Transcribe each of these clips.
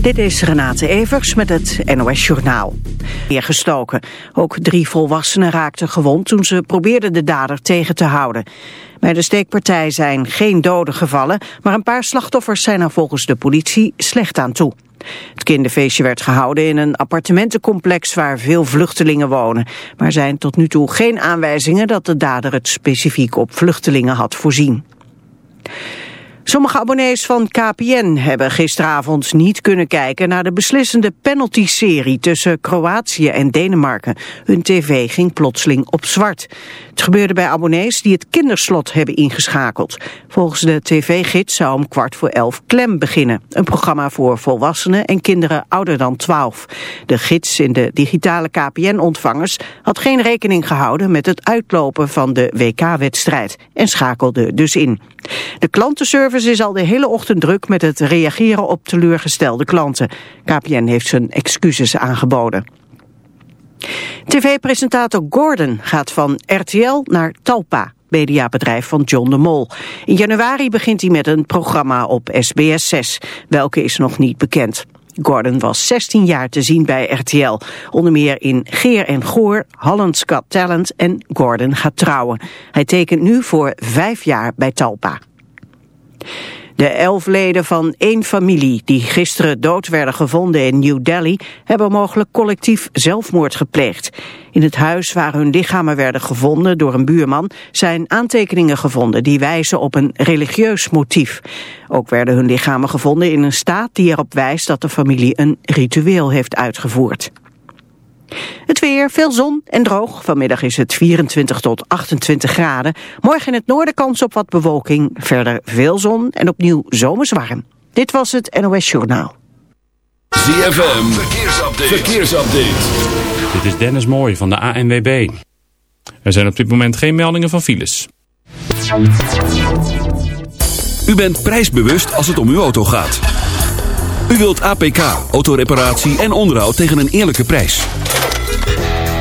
Dit is Renate Evers met het NOS Journaal. Neergestoken. Ook drie volwassenen raakten gewond toen ze probeerden de dader tegen te houden. Bij de steekpartij zijn geen doden gevallen, maar een paar slachtoffers zijn er volgens de politie slecht aan toe. Het kinderfeestje werd gehouden in een appartementencomplex waar veel vluchtelingen wonen. Maar zijn tot nu toe geen aanwijzingen dat de dader het specifiek op vluchtelingen had voorzien. Sommige abonnees van KPN hebben gisteravond niet kunnen kijken naar de beslissende penalty-serie tussen Kroatië en Denemarken. Hun tv ging plotseling op zwart. Het gebeurde bij abonnees die het kinderslot hebben ingeschakeld. Volgens de tv-gids zou om kwart voor elf Klem beginnen. Een programma voor volwassenen en kinderen ouder dan 12. De gids in de digitale KPN-ontvangers had geen rekening gehouden met het uitlopen van de WK-wedstrijd en schakelde dus in. De klantenservice is al de hele ochtend druk met het reageren op teleurgestelde klanten. KPN heeft zijn excuses aangeboden. TV-presentator Gordon gaat van RTL naar Talpa mediabedrijf van John de Mol. In januari begint hij met een programma op SBS 6. Welke is nog niet bekend. Gordon was 16 jaar te zien bij RTL. Onder meer in Geer en Goor, Holland's Got Talent en Gordon gaat trouwen. Hij tekent nu voor vijf jaar bij Talpa. De elf leden van één familie die gisteren dood werden gevonden in New Delhi hebben mogelijk collectief zelfmoord gepleegd. In het huis waar hun lichamen werden gevonden door een buurman zijn aantekeningen gevonden die wijzen op een religieus motief. Ook werden hun lichamen gevonden in een staat die erop wijst dat de familie een ritueel heeft uitgevoerd. Het weer, veel zon en droog. Vanmiddag is het 24 tot 28 graden. Morgen in het noorden kans op wat bewolking. Verder veel zon en opnieuw zomers warm. Dit was het NOS Journaal. ZFM, verkeersupdate. verkeersupdate. Dit is Dennis Mooij van de ANWB. Er zijn op dit moment geen meldingen van files. U bent prijsbewust als het om uw auto gaat. U wilt APK, autoreparatie en onderhoud tegen een eerlijke prijs.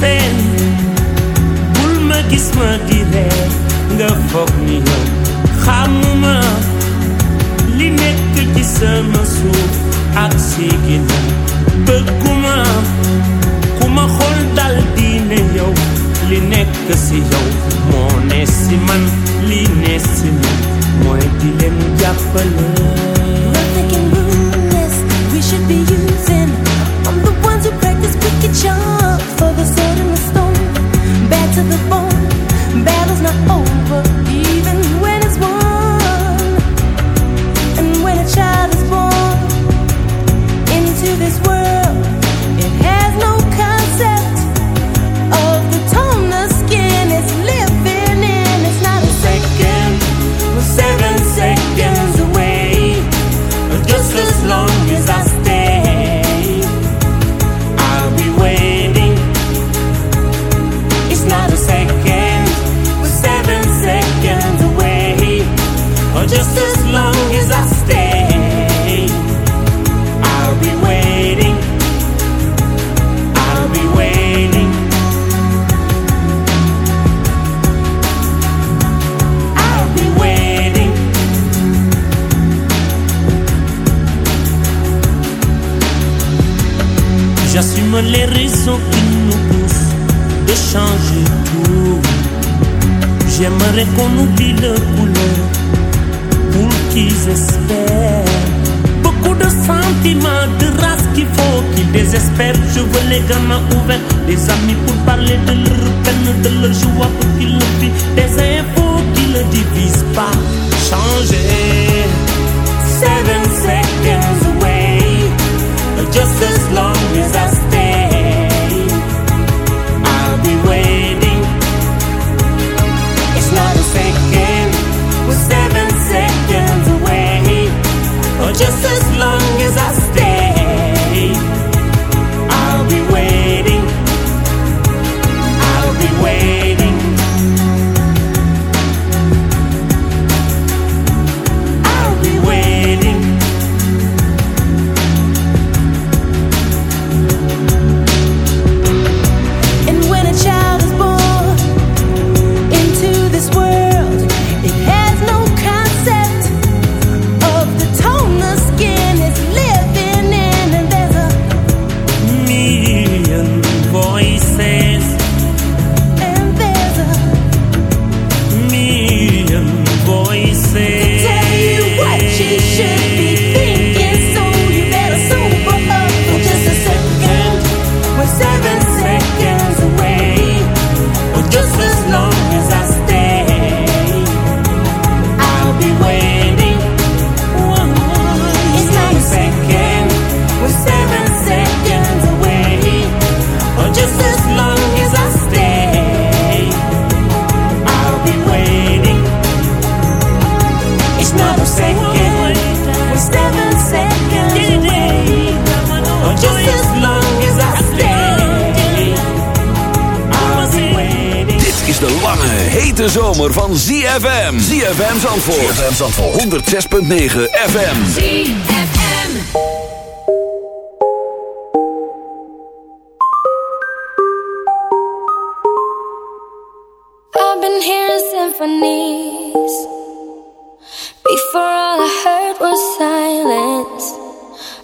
Bul ma seen bul ma gis ma di ree nga foog ni yow xamuma li nekk ci sama suuf ak si ginnaaw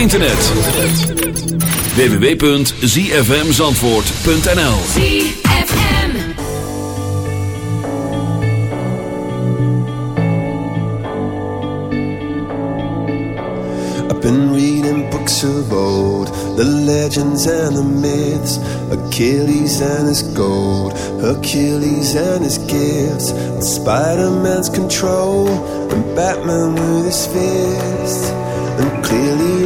internet. www.zfmzandvoort.nl ZFM I've been reading books of old The legends and the myths Achilles and his gold Achilles and his gifts Spider-Man's control And Batman with his fist And clearly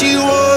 you want.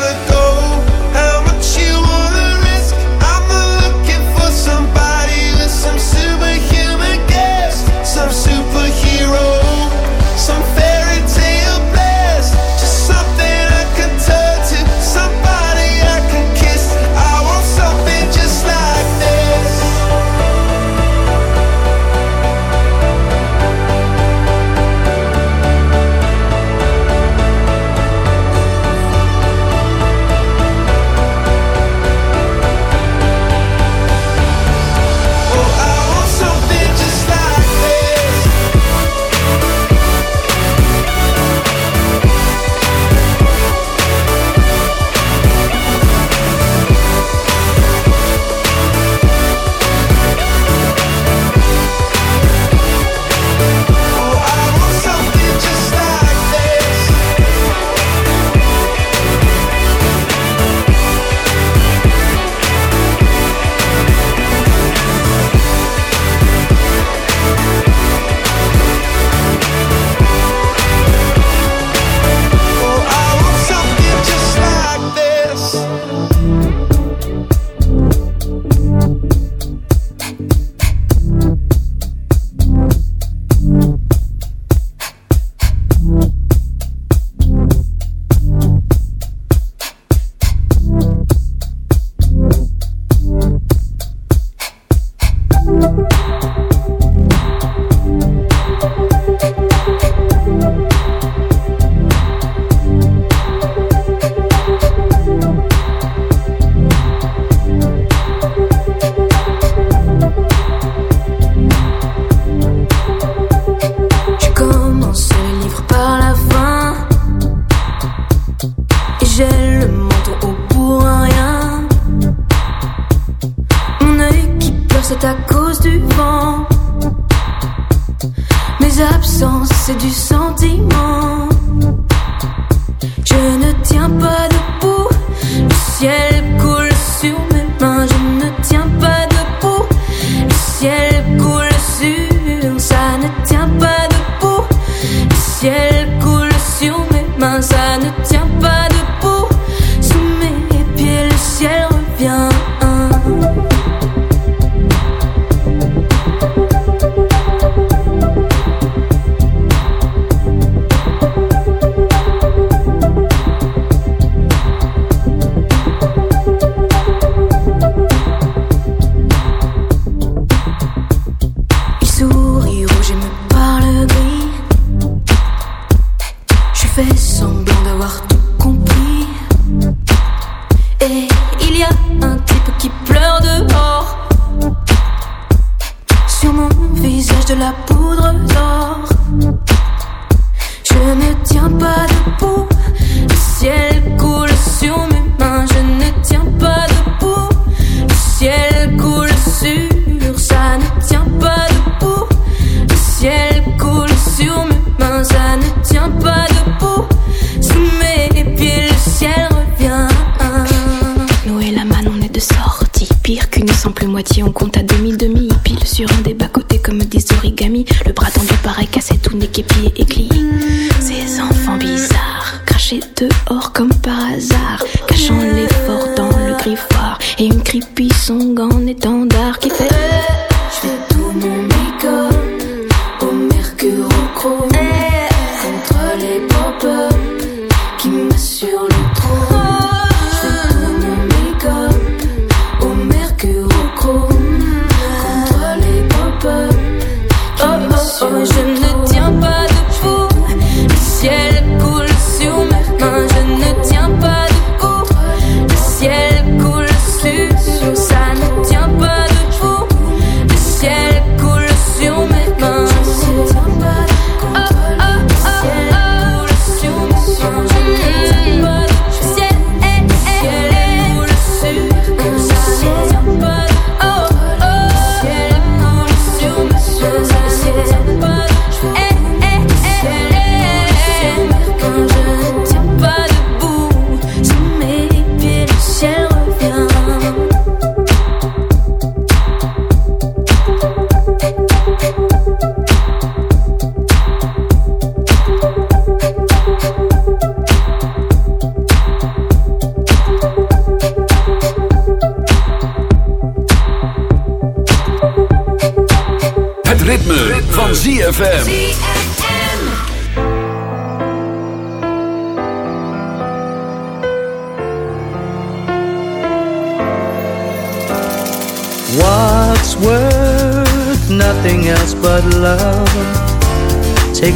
demi-demi, pile sur un des bas-côtés comme des origamis. Le bras tendu paraît cassé, tout n'est qu'épié et glié. Ces enfants bizarres, crachés dehors comme par hasard, cachant l'effort dans le griffoir. Et une creepy song en étendard qui fait.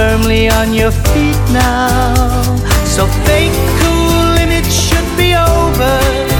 firmly on your feet now. So fake cool limits should be over.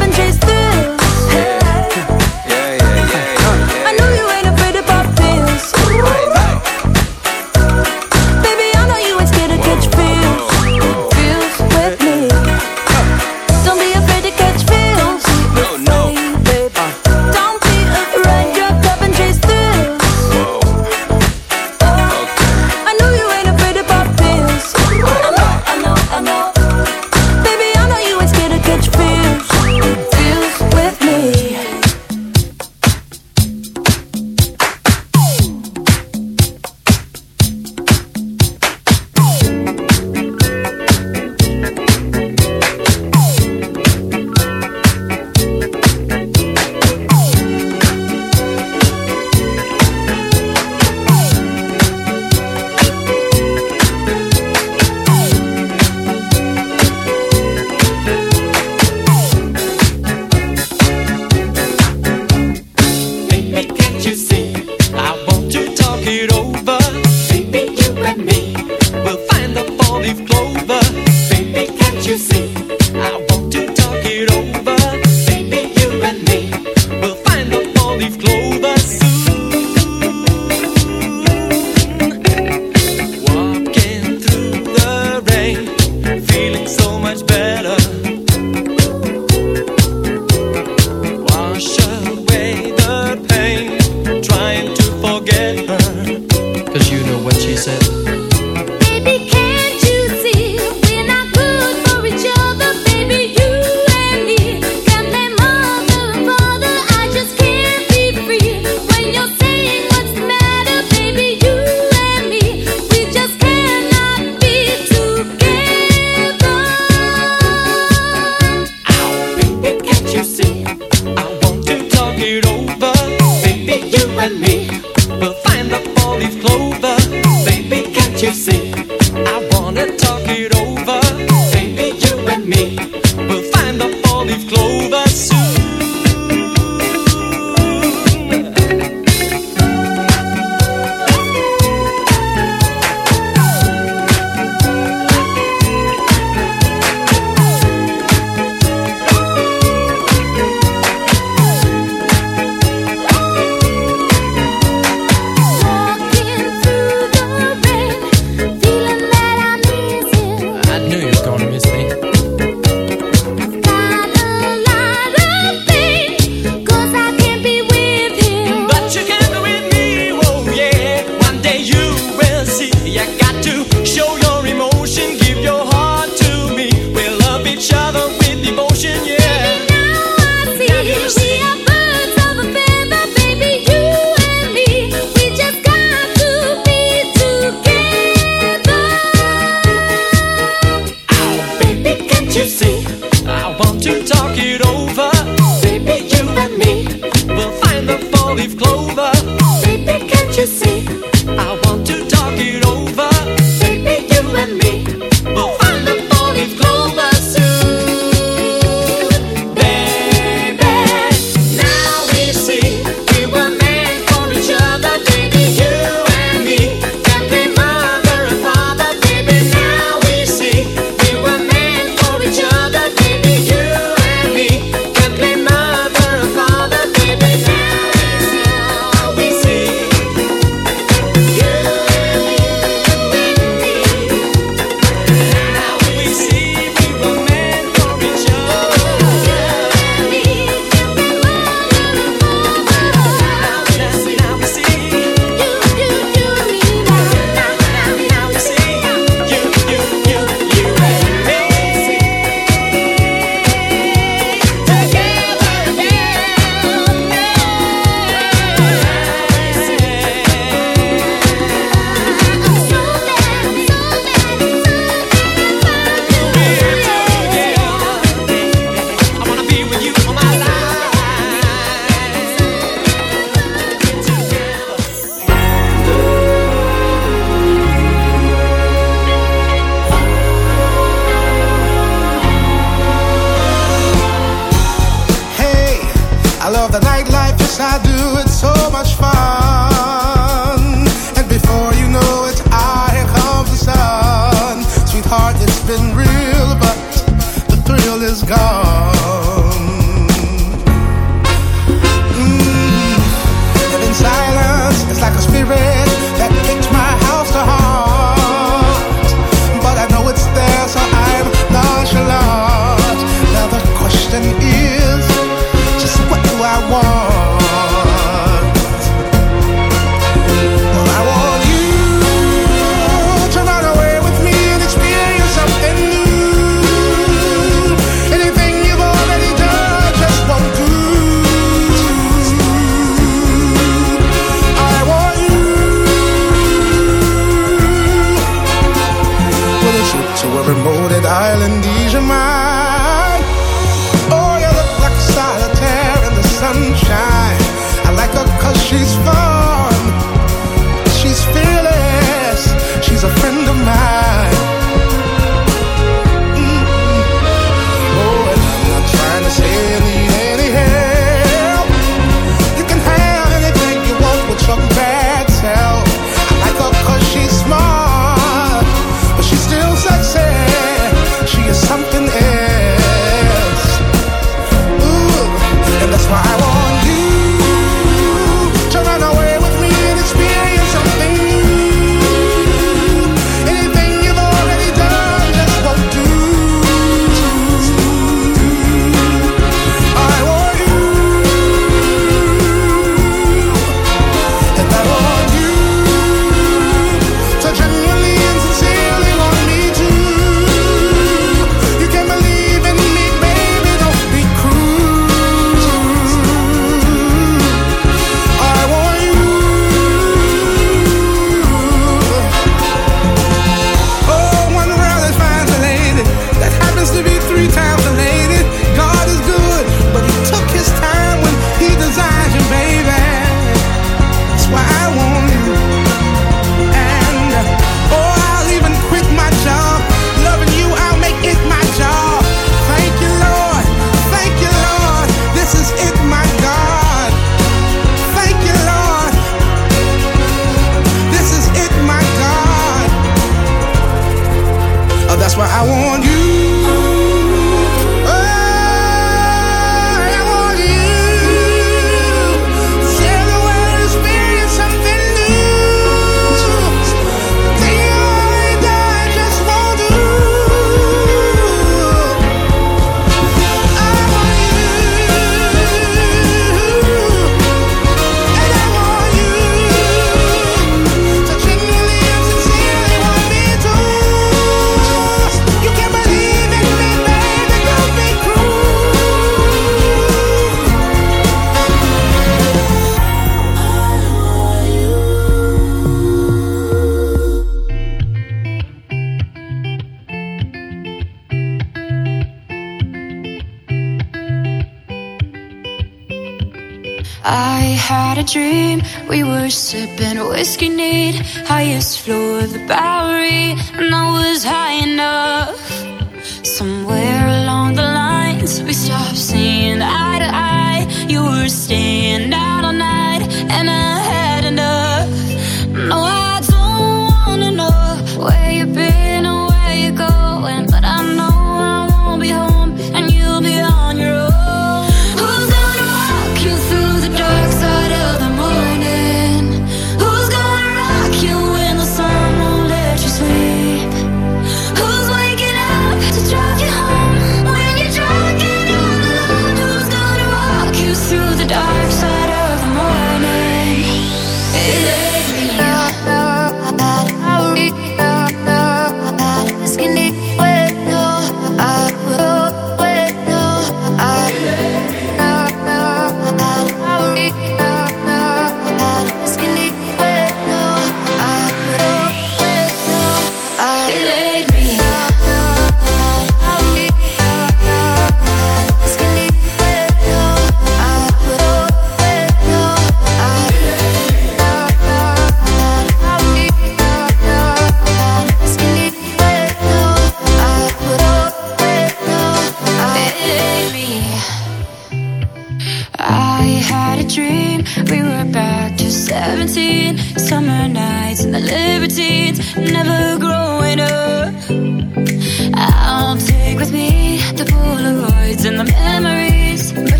Somewhere